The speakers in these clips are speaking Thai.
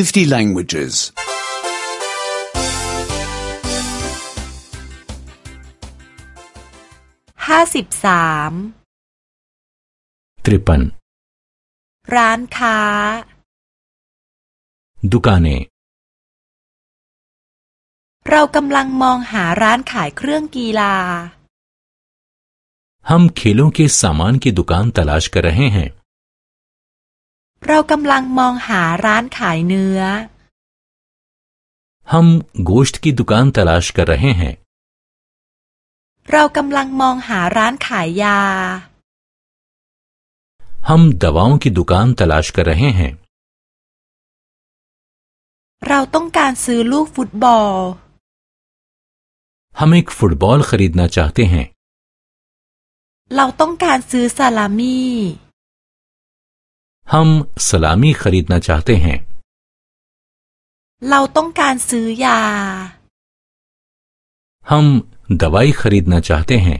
50 languages. ห้าสิบสาม तिरपन ร้านค้า दुकानें เรากำลังมองหาร้านขายเครื่องกีฬา हम खेलों के सामान की दुकान तलाश कर रहे हैं เรากำลังมองหาร้านขายเนื้อ हम गोश्त की दुकान तलाश कर रहे हैं เรากำลังมองหาร้านขายยา हम दवाओं की दुकान तलाश कर रहे हैं เราต้องการซื้อลูกฟุตบอล हम एक फुटबॉल खरीदना चाहते हैं เราต้องการซื้อซาลามี่ हम सलामी ี र ी द न ाาा ह त े हैं เราต้องการซื้อยา हम दवाई खरीदना าा ह त े हैं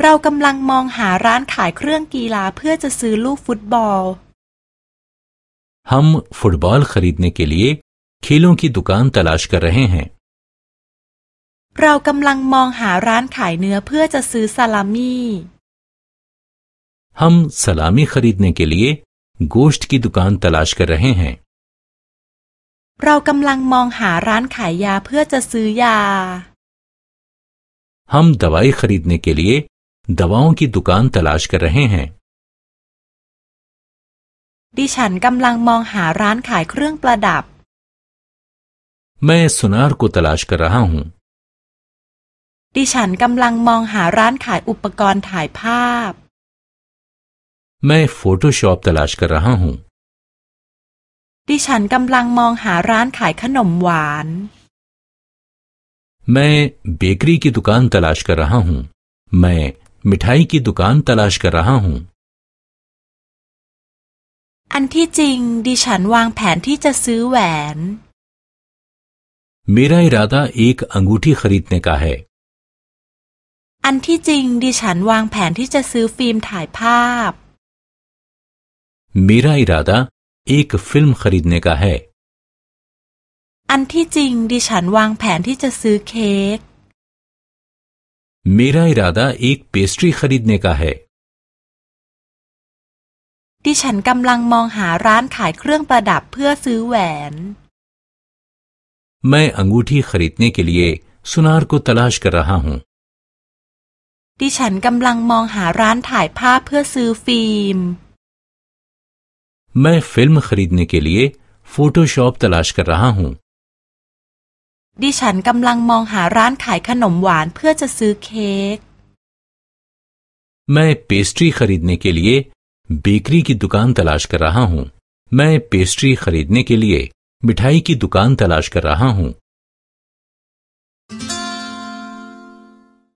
เรากำลังมองหาร้านขายเครื่องกีฬาเพื่อจะซื้อลูกฟุตบอล हम फुटबॉल ख र ी द न เ क เ लिए ख ेลों की दुकान तलाश कर เรห์เฮเรากำลังมองหาร้านขายเนื้อเพื่อจะซื้อซาลามี่ हम सलामी खरीदने के लिए गोश्त की दुकान तलाश कर रहे हैं เรากำลังมองหาร้านขายยาเพื่อจะซื้อยา हम दवाई खरीदने के लिए दवाओं की दुकान तलाश कर रहे हैं ดิฉันกำลังมองหาร้านขายเครื่องประดับ मैं सुनार को तलाश कर रहा हूँ ดิฉันกำลังมองหาร้านขายอุปกรณ์ถ่ายภาพม่ฟอโต้ช็อปตลาชก र रहा ह หูดิฉันกำลังมอง หา ร้าน ขายขนมหวานแ मैं बेकरी की दुकान तलाश कर ร ह ा हूँ म ैม मिठाई की द ु क า न ตลาชก र रहा ह หูอันที่จริง ดิฉัน วาง แผนที่จะซื้อแหวน मेरा इरादा एक अंगूठी खरीदने का है อันที่จริงดิฉัน วาง แผนที่จะซื้อฟิล์มถ่ายภาพ मेरा इरादा एक फिल्म खरीदने का है อันที่จริง ดิฉันวางแผนที่จะซื้อเค้ก मेरा इरादा एक पेस्ट्री खरीदने का है ดิฉันกำลังมองหาร้านขายเครื่องประดับเพื่อซื้อแหวน मैं अंगूठी खरीदने के लिए सुनार को तलाश कर रहा हूँ ดิฉันกำลังมองหาร้านถ่ายภาพเพื่อซื้อฟิล์ม मैं फिल्म खरीदने के लिए फोटोशॉप तलाश कर रहा हूँ ดิฉันกำลังมองหาร้านขายขนมหวานเพื่อจะซื้อเค้กแม่ मैं पेस्ट्री खरीदने के लिए बेकरी की दुकान तलाश कर रहा हूँ मैं पेस्ट्री खरीदने के लिए मिठाई की दुकान तलाश कर रहा हूँ